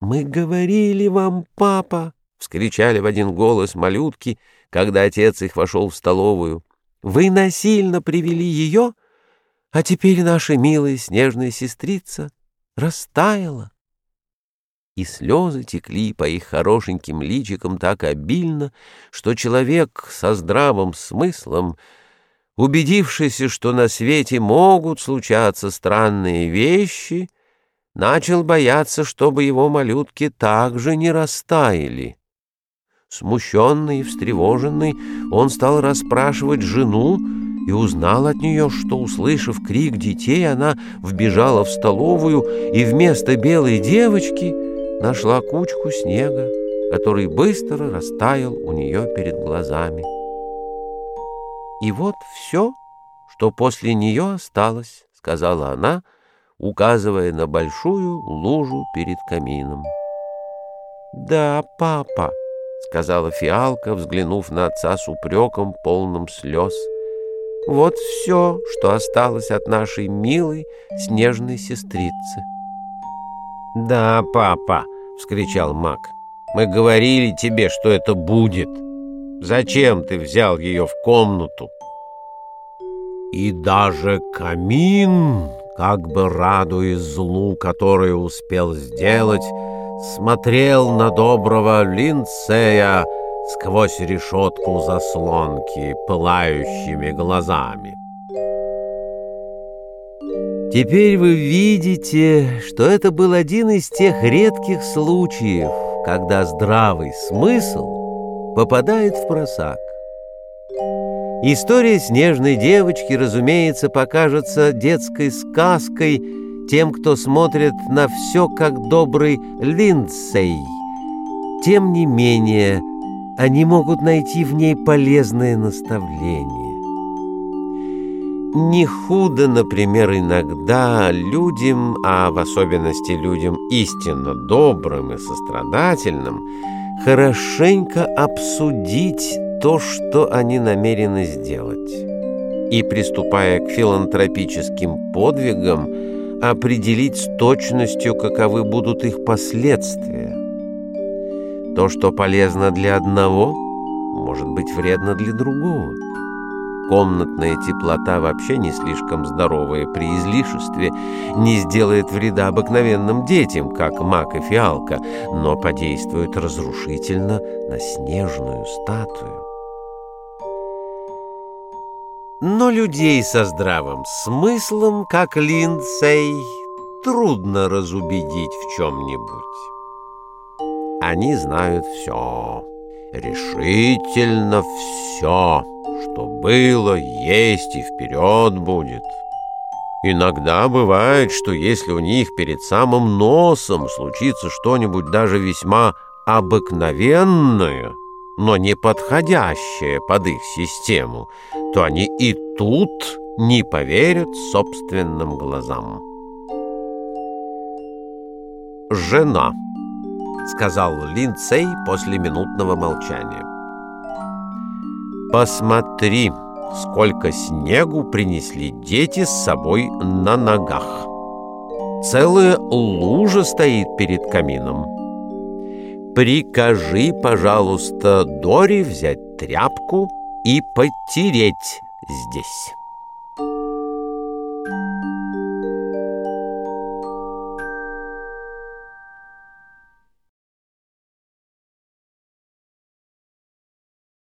«Мы говорили вам, папа!» — вскричали в один голос малютки, когда отец их вошел в столовую. «Вы насильно привели ее, а теперь наша милая снежная сестрица растаяла». И слезы текли по их хорошеньким личикам так обильно, что человек со здравым смыслом, убедившийся, что на свете могут случаться странные вещи, начал бояться, чтобы его малютки также не растаяли. Смущенный и встревоженный, он стал расспрашивать жену и узнал от нее, что, услышав крик детей, она вбежала в столовую и вместо белой девочки нашла кучку снега, который быстро растаял у нее перед глазами. «И вот все, что после нее осталось», — сказала она, — указывая на большую лужу перед камином. «Да, папа», — сказала фиалка, взглянув на отца с упреком, полным слез. «Вот все, что осталось от нашей милой снежной сестрицы». «Да, папа», — вскричал маг, — «мы говорили тебе, что это будет. Зачем ты взял ее в комнату?» «И даже камин!» Как бы радуясь злу, которое успел сделать, смотрел на доброго Линдсея сквозь решетку заслонки пылающими глазами. Теперь вы видите, что это был один из тех редких случаев, когда здравый смысл попадает в просак. История снежной девочки, разумеется, покажется детской сказкой тем, кто смотрит на все как добрый Линдсей. Тем не менее, они могут найти в ней полезное наставление. Не худо, например, иногда людям, а в особенности людям истинно добрым и сострадательным, хорошенько обсудить то, что они намерены сделать. И, приступая к филантропическим подвигам, определить с точностью, каковы будут их последствия. То, что полезно для одного, может быть вредно для другого. Комнатная теплота вообще не слишком здоровая при излишестве, не сделает вреда обыкновенным детям, как мак и фиалка, но подействует разрушительно на снежную статую. Но людей со здравым смыслом, как Линдсей, трудно разубедить в чем-нибудь. Они знают все, решительно все, что было, есть и вперед будет. Иногда бывает, что если у них перед самым носом случится что-нибудь даже весьма обыкновенное — но не подходящее под их систему, то они и тут не поверят собственным глазам. «Жена», — сказал Линдсей после минутного молчания. «Посмотри, сколько снегу принесли дети с собой на ногах. Целая лужа стоит перед камином». Прикажи, пожалуйста, Дори взять тряпку и потереть здесь.